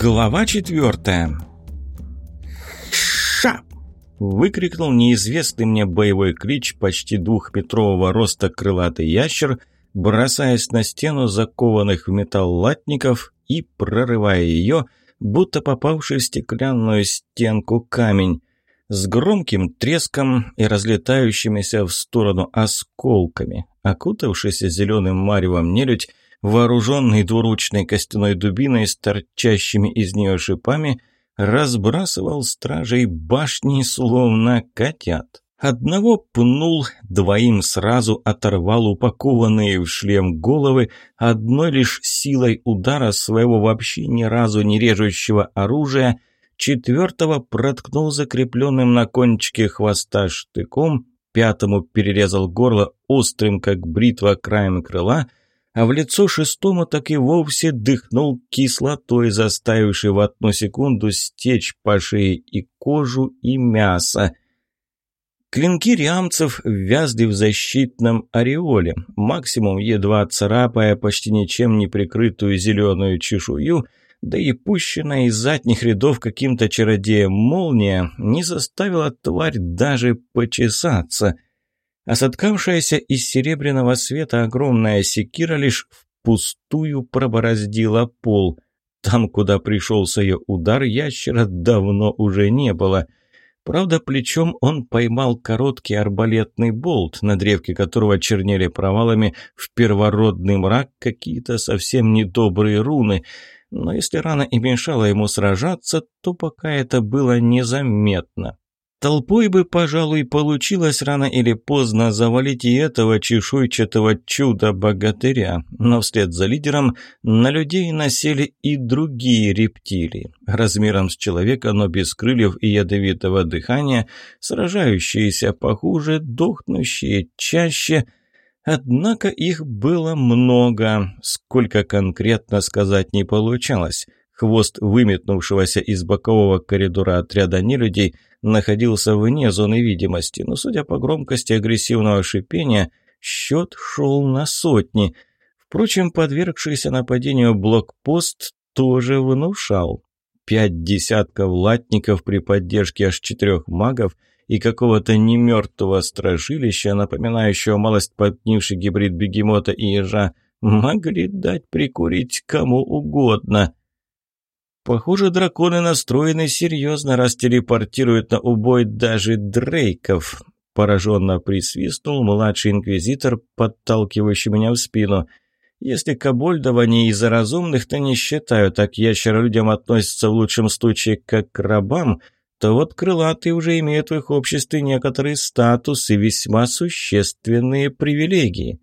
Глава четвертая. «Ша!» – выкрикнул неизвестный мне боевой клич почти двухметрового роста крылатый ящер, бросаясь на стену закованных в металл латников и прорывая ее, будто попавший в стеклянную стенку камень, с громким треском и разлетающимися в сторону осколками. Окутавшийся зеленым маревом нелюдь вооруженный двуручной костяной дубиной с торчащими из нее шипами, разбрасывал стражей башни, словно котят. Одного пнул, двоим сразу оторвал упакованные в шлем головы, одной лишь силой удара своего вообще ни разу не режущего оружия, четвертого проткнул закрепленным на кончике хвоста штыком, пятому перерезал горло острым, как бритва, краем крыла — а в лицо шестому так и вовсе дыхнул кислотой, заставившей в одну секунду стечь по шее и кожу, и мясо. Клинки риамцев вязли в защитном ореоле, максимум едва царапая почти ничем не прикрытую зеленую чешую, да и пущенная из задних рядов каким-то чародеем молния не заставила тварь даже почесаться — а соткавшаяся из серебряного света огромная секира лишь впустую пробороздила пол. Там, куда пришелся ее удар, ящера давно уже не было. Правда, плечом он поймал короткий арбалетный болт, на древке которого чернели провалами в первородный мрак какие-то совсем недобрые руны. Но если рана и мешала ему сражаться, то пока это было незаметно. Толпой бы, пожалуй, получилось рано или поздно завалить и этого чешуйчатого чуда-богатыря, но вслед за лидером на людей насели и другие рептилии, размером с человека, но без крыльев и ядовитого дыхания, сражающиеся похуже, дохнущие чаще – Однако их было много, сколько конкретно сказать не получалось. Хвост выметнувшегося из бокового коридора отряда нелюдей – находился вне зоны видимости, но, судя по громкости агрессивного шипения, счет шел на сотни. Впрочем, подвергшийся нападению блокпост тоже внушал. Пять десятков латников при поддержке аж четырех магов и какого-то немертвого стражилища, напоминающего малость подгнивший гибрид бегемота и ежа, могли дать прикурить кому угодно. Похоже, драконы настроены серьезно, раз телепортируют на убой даже дрейков. Пораженно присвистнул младший инквизитор, подталкивающий меня в спину. Если Кабольдова не из-за разумных, то не считаю, так ящеролюдям относятся в лучшем случае как к рабам, то вот крылатые уже имеют в их обществе некоторый статус и весьма существенные привилегии.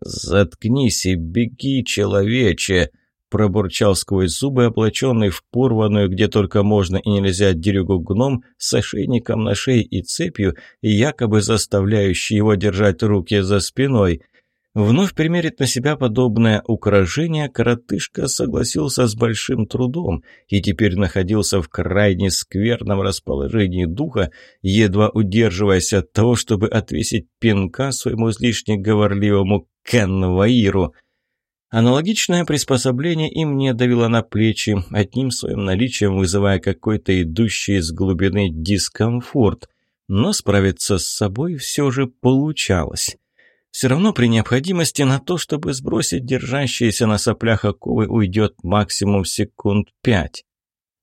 «Заткнись и беги, человече!» Пробурчал сквозь зубы, облаченный в порванную, где только можно и нельзя, дерюгу гном с ошейником на шее и цепью, якобы заставляющий его держать руки за спиной. Вновь примерить на себя подобное украшение коротышка согласился с большим трудом и теперь находился в крайне скверном расположении духа, едва удерживаясь от того, чтобы отвесить пинка своему излишне говорливому конвоиру – Аналогичное приспособление и мне давило на плечи, одним своим наличием вызывая какой-то идущий из глубины дискомфорт. Но справиться с собой все же получалось. Все равно при необходимости на то, чтобы сбросить держащиеся на соплях оковы, уйдет максимум секунд пять.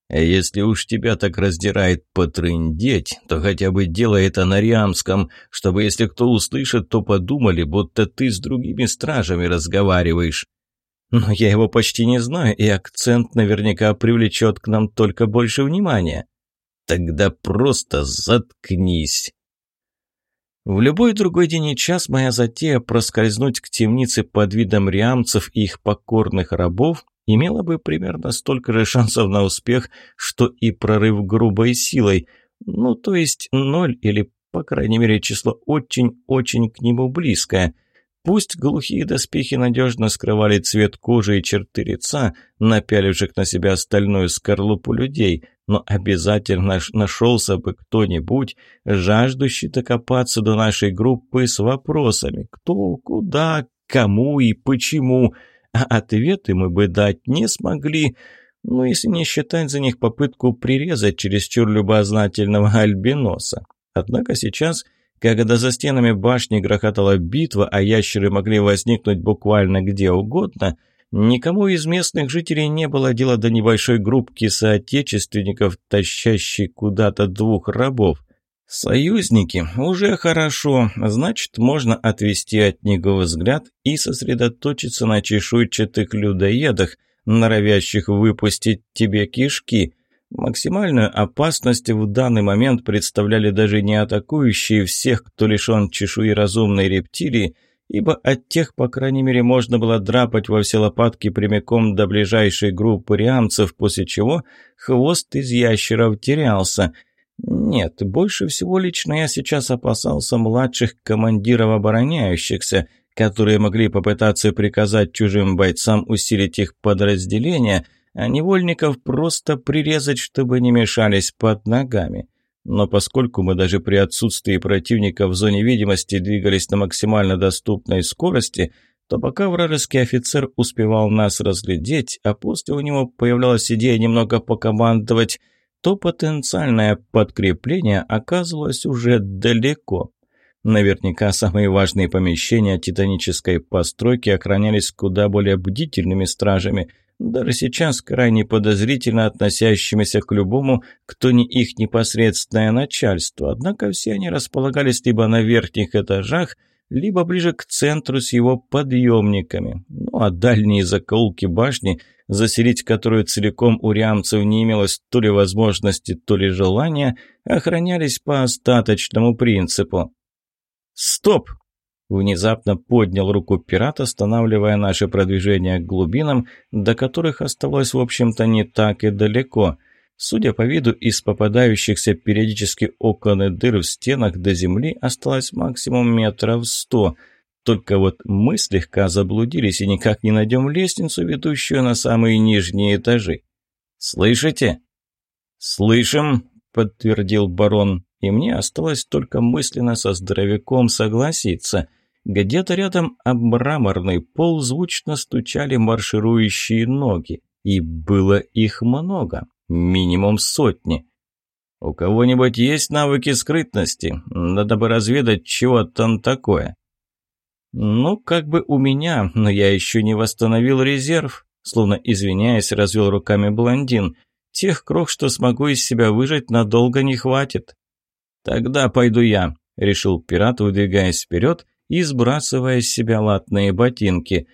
А если уж тебя так раздирает потрындеть, то хотя бы делай это на риамском, чтобы если кто услышит, то подумали, будто ты с другими стражами разговариваешь. Но я его почти не знаю, и акцент наверняка привлечет к нам только больше внимания. Тогда просто заткнись. В любой другой день и час моя затея проскользнуть к темнице под видом риамцев и их покорных рабов имела бы примерно столько же шансов на успех, что и прорыв грубой силой. Ну, то есть ноль или, по крайней мере, число очень-очень к нему близкое – Пусть глухие доспехи надежно скрывали цвет кожи и черты лица, напяливших на себя остальную скорлупу людей, но обязательно нашелся бы кто-нибудь, жаждущий докопаться до нашей группы с вопросами «кто, куда, кому и почему», а ответы мы бы дать не смогли. ну если не считать за них попытку прирезать чересчур любознательного альбиноса. Однако сейчас, когда за стенами башни грохотала битва, а ящеры могли возникнуть буквально где угодно, никому из местных жителей не было дела до небольшой группки соотечественников, тащащей куда-то двух рабов. Союзники уже хорошо, значит, можно отвести от них взгляд и сосредоточиться на чешуйчатых людоедах, норовящих выпустить тебе кишки. Максимальную опасность в данный момент представляли даже не атакующие всех, кто лишен чешуи разумной рептилии, ибо от тех, по крайней мере, можно было драпать во все лопатки прямиком до ближайшей группы риамцев, после чего хвост из ящеров терялся. Нет, больше всего лично я сейчас опасался младших командиров обороняющихся – которые могли попытаться приказать чужим бойцам усилить их подразделения, а невольников просто прирезать, чтобы не мешались под ногами. Но поскольку мы даже при отсутствии противника в зоне видимости двигались на максимально доступной скорости, то пока вражеский офицер успевал нас разглядеть, а после у него появлялась идея немного покомандовать, то потенциальное подкрепление оказывалось уже далеко. Наверняка самые важные помещения титанической постройки охранялись куда более бдительными стражами, даже сейчас крайне подозрительно относящимися к любому, кто не их непосредственное начальство. Однако все они располагались либо на верхних этажах, либо ближе к центру с его подъемниками. Ну а дальние закоулки башни, заселить которую целиком у рямцев не имелось то ли возможности, то ли желания, охранялись по остаточному принципу. «Стоп!» Внезапно поднял руку пират, останавливая наше продвижение к глубинам, до которых оставалось, в общем-то, не так и далеко. Судя по виду, из попадающихся периодически окон и дыр в стенах до земли осталось максимум метров сто. Только вот мы слегка заблудились и никак не найдем лестницу, ведущую на самые нижние этажи. «Слышите?» «Слышим», — подтвердил барон и мне осталось только мысленно со здоровяком согласиться. Где-то рядом об мраморный пол звучно стучали марширующие ноги, и было их много, минимум сотни. «У кого-нибудь есть навыки скрытности? Надо бы разведать, чего там такое». «Ну, как бы у меня, но я еще не восстановил резерв», словно извиняясь, развел руками блондин. «Тех крох, что смогу из себя выжать, надолго не хватит». «Тогда пойду я», — решил пират, выдвигаясь вперед и сбрасывая с себя латные ботинки.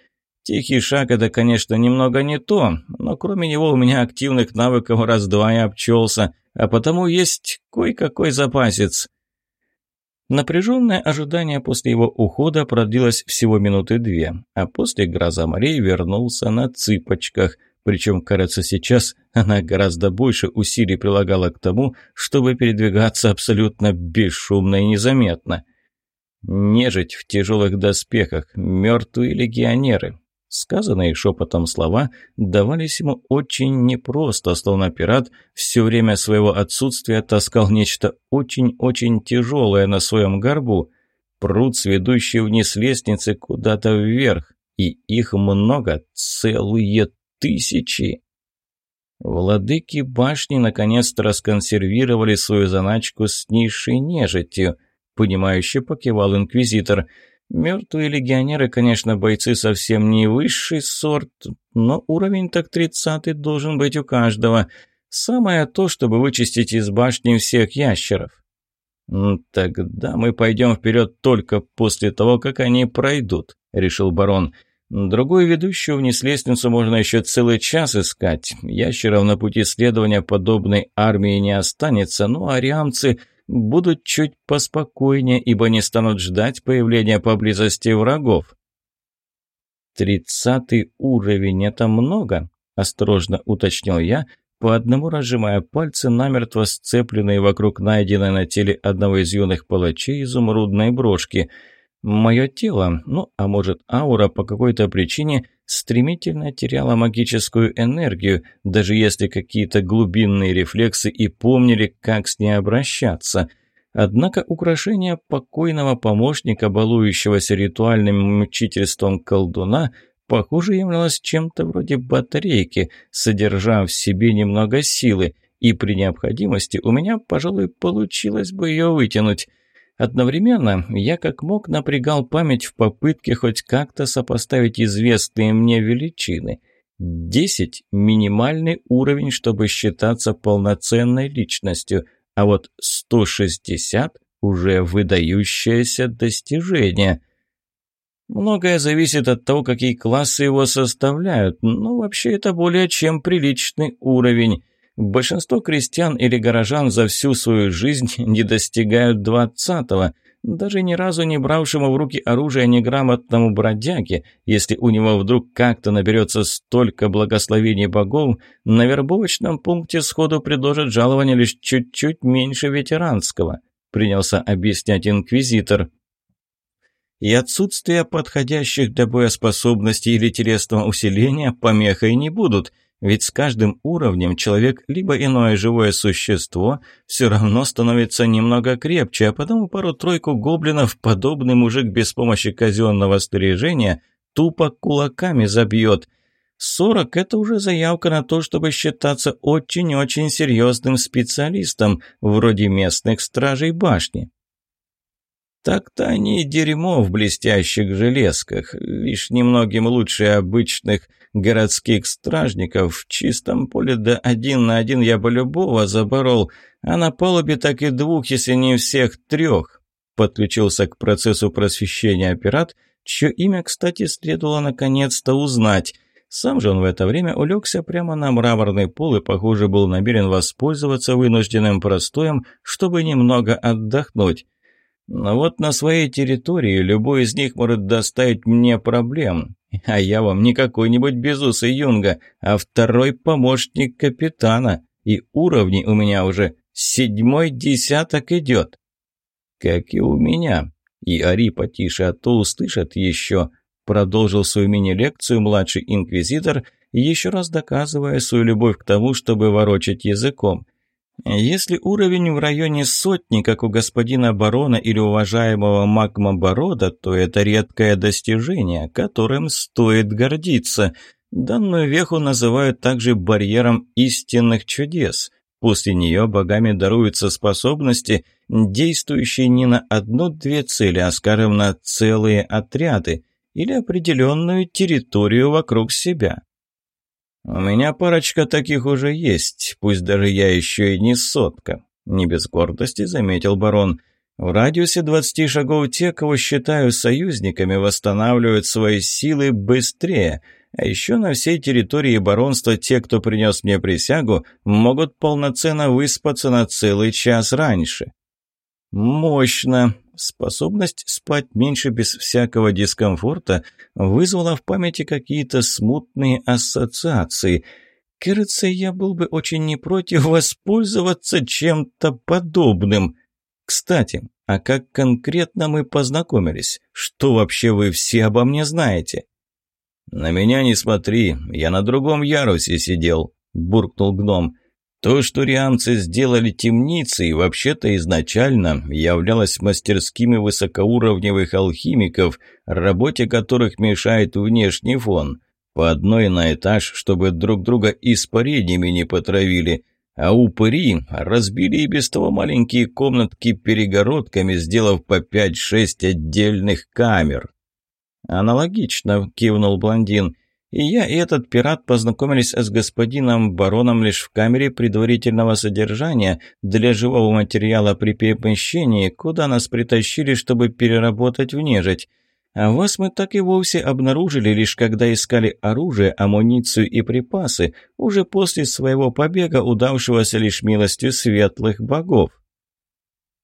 «Тихий шаг — это, конечно, немного не то, но кроме него у меня активных навыков раз-два и обчелся, а потому есть кое-какой запасец». Напряженное ожидание после его ухода продлилось всего минуты две, а после гроза морей вернулся на цыпочках — причем, кажется, сейчас она гораздо больше усилий прилагала к тому, чтобы передвигаться абсолютно бесшумно и незаметно. «Нежить в тяжелых доспехах, мертвые легионеры». Сказанные шепотом слова давались ему очень непросто, словно пират все время своего отсутствия таскал нечто очень-очень тяжелое на своем горбу. Пруд, ведущий вниз лестницы куда-то вверх, и их много, целые тысячи. Владыки башни наконец-то расконсервировали свою заначку с низшей нежитью, понимающе покивал инквизитор. Мертвые легионеры, конечно, бойцы совсем не высший сорт, но уровень так тридцатый должен быть у каждого. Самое то, чтобы вычистить из башни всех ящеров. «Тогда мы пойдем вперед только после того, как они пройдут», — решил барон. Другую ведущую вниз лестницу можно еще целый час искать. Ящеров на пути следования подобной армии не останется, но ариамцы будут чуть поспокойнее, ибо не станут ждать появления поблизости врагов. «Тридцатый уровень — это много?» – осторожно уточнил я, по одному разжимая пальцы, намертво сцепленные вокруг найденной на теле одного из юных палачей изумрудной брошки – Мое тело, ну, а может, аура по какой-то причине стремительно теряла магическую энергию, даже если какие-то глубинные рефлексы и помнили, как с ней обращаться. Однако украшение покойного помощника, балующегося ритуальным мучительством колдуна, похоже, являлась чем-то вроде батарейки, содержав в себе немного силы, и при необходимости у меня, пожалуй, получилось бы ее вытянуть. Одновременно я как мог напрягал память в попытке хоть как-то сопоставить известные мне величины. Десять – минимальный уровень, чтобы считаться полноценной личностью, а вот сто шестьдесят – уже выдающееся достижение. Многое зависит от того, какие классы его составляют, но вообще это более чем приличный уровень. Большинство крестьян или горожан за всю свою жизнь не достигают двадцатого, даже ни разу не бравшему в руки оружие неграмотному бродяге, если у него вдруг как-то наберется столько благословений богов, на вербовочном пункте сходу предложат жалование лишь чуть-чуть меньше ветеранского, принялся объяснять инквизитор. И отсутствие подходящих для боеспособности или телесного усиления помехой не будут – ведь с каждым уровнем человек, либо иное живое существо, все равно становится немного крепче, а потому пару-тройку гоблинов подобный мужик без помощи казенного снаряжения тупо кулаками забьет. Сорок – это уже заявка на то, чтобы считаться очень-очень серьезным специалистом, вроде местных стражей башни. Так-то они дерьмо в блестящих железках, лишь немногим лучше обычных городских стражников. В чистом поле да один на один я бы любого заборол, а на палубе так и двух, если не всех трех. Подключился к процессу просвещения пират, чье имя, кстати, следовало наконец-то узнать. Сам же он в это время улегся прямо на мраморный пол и, похоже, был намерен воспользоваться вынужденным простоем, чтобы немного отдохнуть. Но вот на своей территории любой из них может доставить мне проблем. А я вам не какой-нибудь безусый юнга, а второй помощник капитана. И уровни у меня уже седьмой десяток идет. Как и у меня. И ори потише, а то услышат еще. Продолжил свою мини-лекцию младший инквизитор, еще раз доказывая свою любовь к тому, чтобы ворочать языком. Если уровень в районе сотни, как у господина барона или уважаемого магма Борода, то это редкое достижение, которым стоит гордиться. Данную веху называют также барьером истинных чудес. После нее богами даруются способности, действующие не на одну-две цели, а, скажем, на целые отряды или определенную территорию вокруг себя. «У меня парочка таких уже есть, пусть даже я еще и не сотка», — не без гордости заметил барон. «В радиусе двадцати шагов те, кого считаю союзниками, восстанавливают свои силы быстрее, а еще на всей территории баронства те, кто принес мне присягу, могут полноценно выспаться на целый час раньше». «Мощно!» Способность спать меньше без всякого дискомфорта вызвала в памяти какие-то смутные ассоциации. Кажется, я был бы очень не против воспользоваться чем-то подобным. Кстати, а как конкретно мы познакомились? Что вообще вы все обо мне знаете? «На меня не смотри, я на другом ярусе сидел», – буркнул гном. То, что риамцы сделали темницей, вообще-то изначально являлось мастерскими высокоуровневых алхимиков, работе которых мешает внешний фон. По одной на этаж, чтобы друг друга испарениями не потравили. А упыри разбили и без того маленькие комнатки перегородками, сделав по 5-6 отдельных камер. «Аналогично», — кивнул блондин. И я, и этот пират познакомились с господином бароном лишь в камере предварительного содержания для живого материала при перемещении, куда нас притащили, чтобы переработать в нежить. А вас мы так и вовсе обнаружили, лишь когда искали оружие, амуницию и припасы, уже после своего побега, удавшегося лишь милостью светлых богов.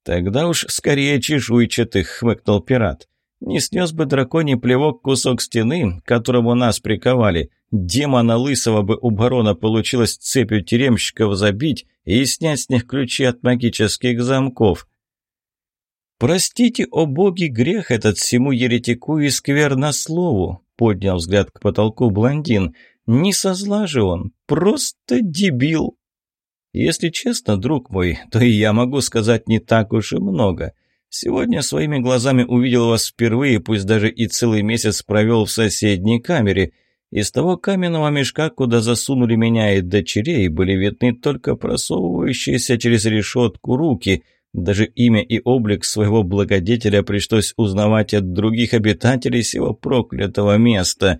«Тогда уж скорее чешуйчатых», — хмыкнул пират. Не снес бы драконий плевок кусок стены, которому нас приковали. Демона лысого бы у барона получилось цепью тюремщиков забить и снять с них ключи от магических замков. «Простите, о боги, грех этот всему еретику и сквернослову», — поднял взгляд к потолку блондин. «Не со зла же он, просто дебил». «Если честно, друг мой, то и я могу сказать не так уж и много». Сегодня своими глазами увидел вас впервые, пусть даже и целый месяц провел в соседней камере. Из того каменного мешка, куда засунули меня и дочерей, были видны только просовывающиеся через решетку руки. Даже имя и облик своего благодетеля пришлось узнавать от других обитателей сего проклятого места.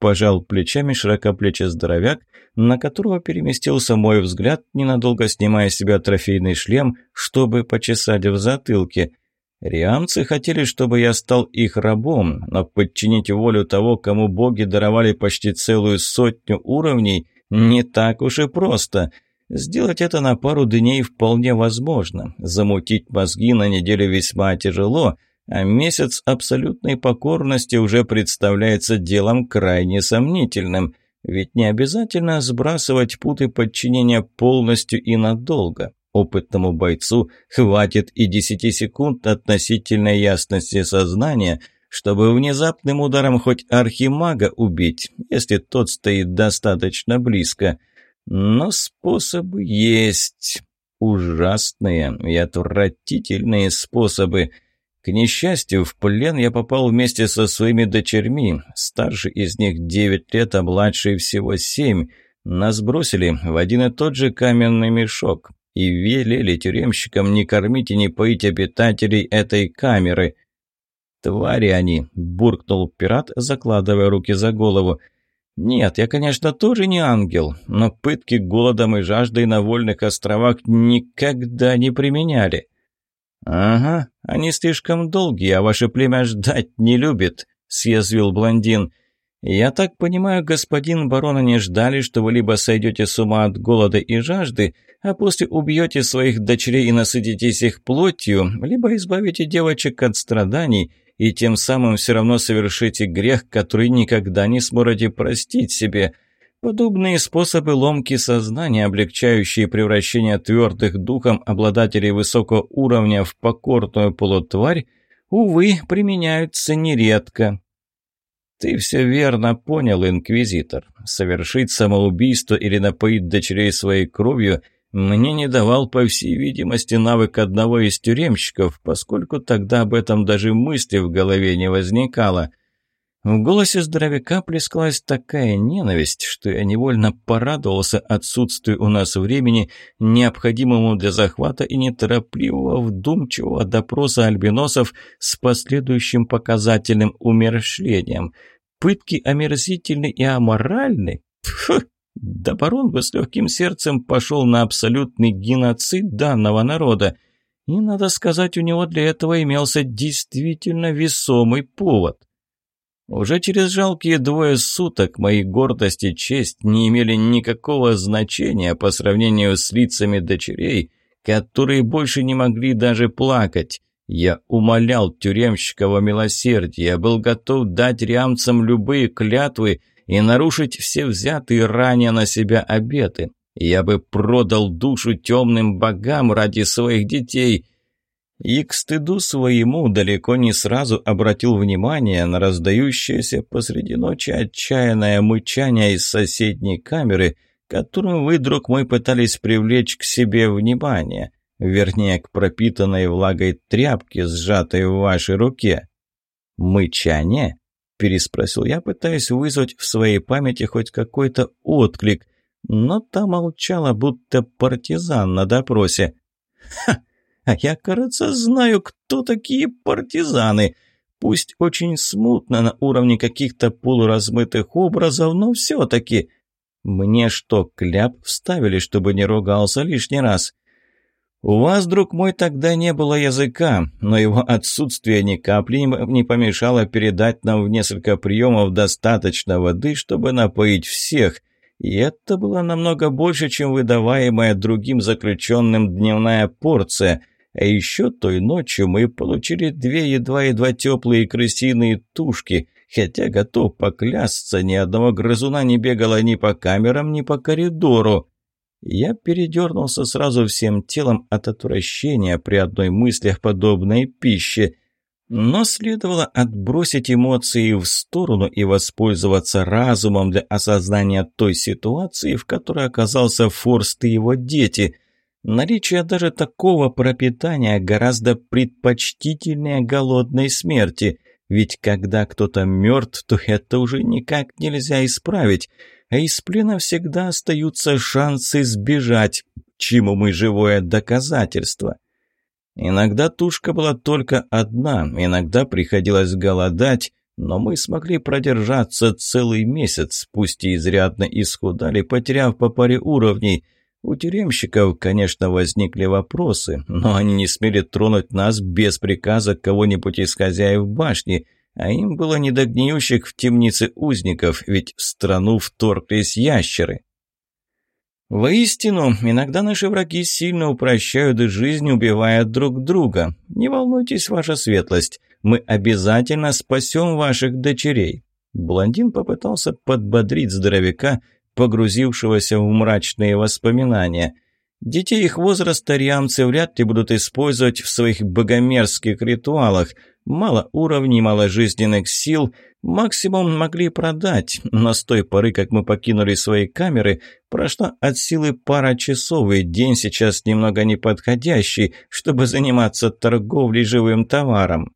Пожал плечами широкоплечий здоровяк, на которого переместился мой взгляд, ненадолго снимая с себя трофейный шлем, чтобы почесать в затылке – Риамцы хотели, чтобы я стал их рабом, но подчинить волю того, кому боги даровали почти целую сотню уровней, не так уж и просто. Сделать это на пару дней вполне возможно. Замутить мозги на неделю весьма тяжело, а месяц абсолютной покорности уже представляется делом крайне сомнительным. Ведь не обязательно сбрасывать путы подчинения полностью и надолго. Опытному бойцу хватит и 10 секунд относительной ясности сознания, чтобы внезапным ударом хоть архимага убить, если тот стоит достаточно близко. Но способы есть. Ужасные и отвратительные способы. К несчастью, в плен я попал вместе со своими дочерьми. Старший из них 9 лет, а младший всего 7. Нас бросили в один и тот же каменный мешок и велели тюремщикам не кормить и не поить обитателей этой камеры. «Твари они!» – буркнул пират, закладывая руки за голову. «Нет, я, конечно, тоже не ангел, но пытки голодом и жаждой на вольных островах никогда не применяли». «Ага, они слишком долгие, а ваше племя ждать не любит», – съязвил блондин. «Я так понимаю, господин барона не ждали, что вы либо сойдете с ума от голода и жажды, а после убьете своих дочерей и насытитесь их плотью, либо избавите девочек от страданий и тем самым все равно совершите грех, который никогда не сможете простить себе. Подобные способы ломки сознания, облегчающие превращение твердых духом обладателей высокого уровня в покорную полутварь, увы, применяются нередко. «Ты все верно понял, Инквизитор. Совершить самоубийство или напоить дочерей своей кровью – мне не давал, по всей видимости, навык одного из тюремщиков, поскольку тогда об этом даже мысли в голове не возникало. В голосе здоровяка плескалась такая ненависть, что я невольно порадовался отсутствию у нас времени, необходимому для захвата и неторопливого вдумчивого допроса альбиносов с последующим показательным умершлением. Пытки омерзительны и аморальны? Фу! Да барон бы с легким сердцем пошел на абсолютный геноцид данного народа. И, надо сказать, у него для этого имелся действительно весомый повод. Уже через жалкие двое суток мои гордость и честь не имели никакого значения по сравнению с лицами дочерей, которые больше не могли даже плакать. Я умолял тюремщика милосердия, был готов дать рямцам любые клятвы, и нарушить все взятые ранее на себя обеты. Я бы продал душу темным богам ради своих детей. И к стыду своему далеко не сразу обратил внимание на раздающееся посреди ночи отчаянное мычание из соседней камеры, которым вы, друг мой, пытались привлечь к себе внимание, вернее, к пропитанной влагой тряпке, сжатой в вашей руке. Мычание? переспросил я, пытаясь вызвать в своей памяти хоть какой-то отклик, но та молчала, будто партизан на допросе. «Ха! А я, кажется, знаю, кто такие партизаны!» Пусть очень смутно на уровне каких-то полуразмытых образов, но все-таки... Мне что, кляп вставили, чтобы не ругался лишний раз? «У вас, друг мой, тогда не было языка, но его отсутствие ни капли не помешало передать нам в несколько приемов достаточно воды, чтобы напоить всех, и это было намного больше, чем выдаваемая другим заключенным дневная порция. А еще той ночью мы получили две едва-едва теплые крысиные тушки, хотя готов поклясться, ни одного грызуна не бегало ни по камерам, ни по коридору». Я передернулся сразу всем телом от отвращения при одной мысли о подобной пище. Но следовало отбросить эмоции в сторону и воспользоваться разумом для осознания той ситуации, в которой оказался Форст и его дети. Наличие даже такого пропитания гораздо предпочтительнее голодной смерти, ведь когда кто-то мертв, то это уже никак нельзя исправить, а из плена всегда остаются шансы сбежать, чему мы живое доказательство. Иногда тушка была только одна, иногда приходилось голодать, но мы смогли продержаться целый месяц, пусть и изрядно исхудали, потеряв по паре уровней. У тюремщиков, конечно, возникли вопросы, но они не смели тронуть нас без приказа кого-нибудь из хозяев башни, а им было не до гниющих в темнице узников, ведь в страну вторглись ящеры. Воистину, иногда наши враги сильно упрощают жизнь, убивая друг друга. Не волнуйтесь, ваша светлость, мы обязательно спасем ваших дочерей». Блондин попытался подбодрить здоровяка, погрузившегося в мрачные воспоминания. Детей их возраста риамцы вряд ли будут использовать в своих богомерзких ритуалах. Мало уровней, мало жизненных сил – Максимум могли продать, но с той поры, как мы покинули свои камеры, прошла от силы пара часов, и день сейчас немного неподходящий, чтобы заниматься торговлей живым товаром.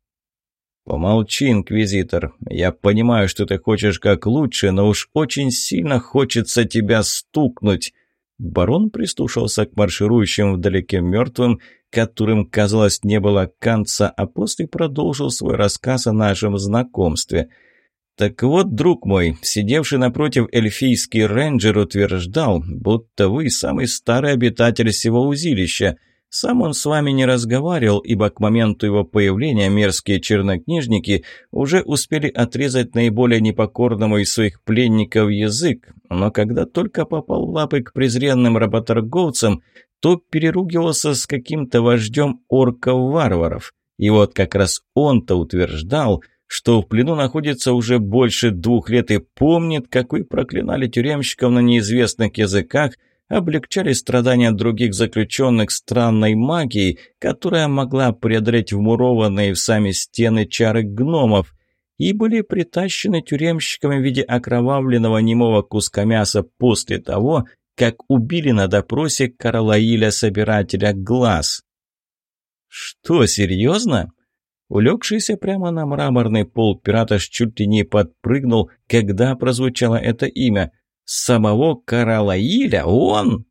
«Помолчи, инквизитор. Я понимаю, что ты хочешь как лучше, но уж очень сильно хочется тебя стукнуть». Барон прислушался к марширующим вдалеке мертвым, которым, казалось, не было конца, а после продолжил свой рассказ о нашем знакомстве – «Так вот, друг мой, сидевший напротив эльфийский рейнджер утверждал, будто вы самый старый обитатель всего узилища. Сам он с вами не разговаривал, ибо к моменту его появления мерзкие чернокнижники уже успели отрезать наиболее непокорному из своих пленников язык, но когда только попал лапы к презренным работорговцам, то переругивался с каким-то вождем орков-варваров. И вот как раз он-то утверждал – что в плену находится уже больше двух лет и помнит, как вы проклинали тюремщиков на неизвестных языках, облегчали страдания других заключенных странной магией, которая могла преодолеть вмурованные в сами стены чары гномов, и были притащены тюремщиками в виде окровавленного немого куска мяса после того, как убили на допросе Карлаиля, собирателя глаз. «Что, серьезно?» Улегшийся прямо на мраморный пол пираташ чуть ли не подпрыгнул, когда прозвучало это имя. «Самого Каралаиля? Он?»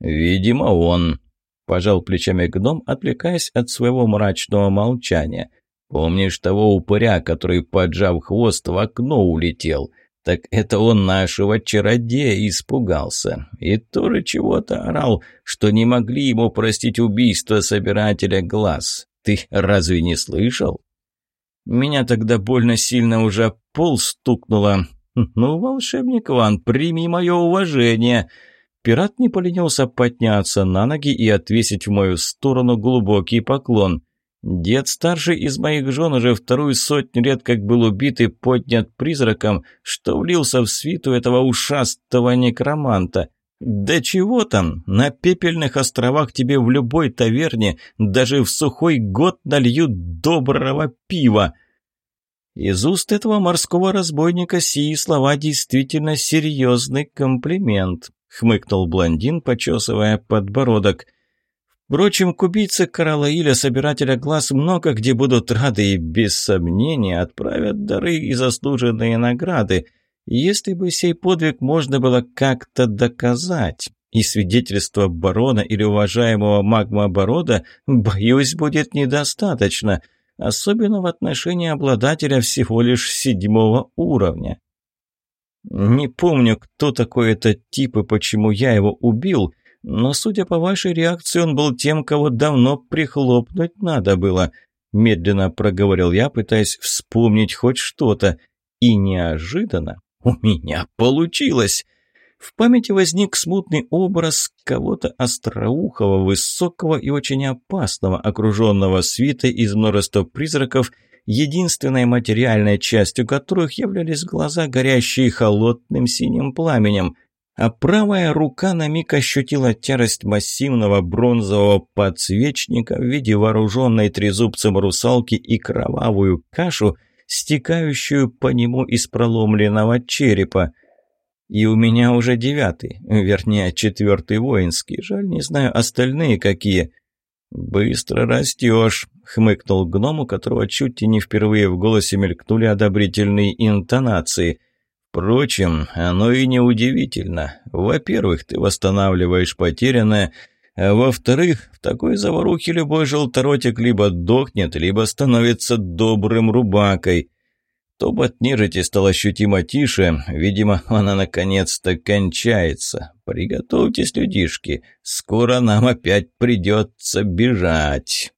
«Видимо, он», – пожал плечами гном, отвлекаясь от своего мрачного молчания. «Помнишь того упыря, который, поджав хвост, в окно улетел? Так это он нашего чародея испугался. И тоже чего-то орал, что не могли ему простить убийство собирателя глаз. Ты разве не слышал? Меня тогда больно сильно уже пол стукнуло. Ну, волшебник Ван, прими мое уважение. Пират не поленился подняться на ноги и отвесить в мою сторону глубокий поклон. Дед старший из моих жен уже вторую сотню лет как был убит и поднят призраком, что влился в свиту этого ушастого некроманта. «Да чего там? На пепельных островах тебе в любой таверне даже в сухой год нальют доброго пива!» Из уст этого морского разбойника сии слова действительно серьезный комплимент, хмыкнул блондин, почесывая подбородок. Впрочем, к убийце Каралаиля, собирателя глаз, много где будут рады и, без сомнения, отправят дары и заслуженные награды – если бы сей подвиг можно было как-то доказать, и свидетельство барона или уважаемого магма-оборода, боюсь, будет недостаточно, особенно в отношении обладателя всего лишь седьмого уровня. Не помню, кто такой этот тип и почему я его убил, но, судя по вашей реакции, он был тем, кого давно прихлопнуть надо было. Медленно проговорил я, пытаясь вспомнить хоть что-то. И неожиданно у меня получилось! В памяти возник смутный образ кого-то остроухого, высокого и очень опасного, окруженного свитой из множества призраков, единственной материальной частью которых являлись глаза, горящие холодным синим пламенем, а правая рука на миг ощутила тяжесть массивного бронзового подсвечника в виде вооруженной трезубцем русалки и кровавую кашу – стекающую по нему из проломленного черепа. И у меня уже девятый, вернее, четвертый воинский. Жаль, не знаю, остальные какие. Быстро растешь, хмыкнул гном, у которого чуть и не впервые в голосе мелькнули одобрительные интонации. Впрочем, оно и не удивительно. Во-первых, ты восстанавливаешь потерянное, а во-вторых, в такой заварухе любой желторотик либо дохнет, либо становится добрым рубакой. Тобот нежити стал ощутимо тише, видимо, она наконец-то кончается. Приготовьтесь, людишки, скоро нам опять придется бежать».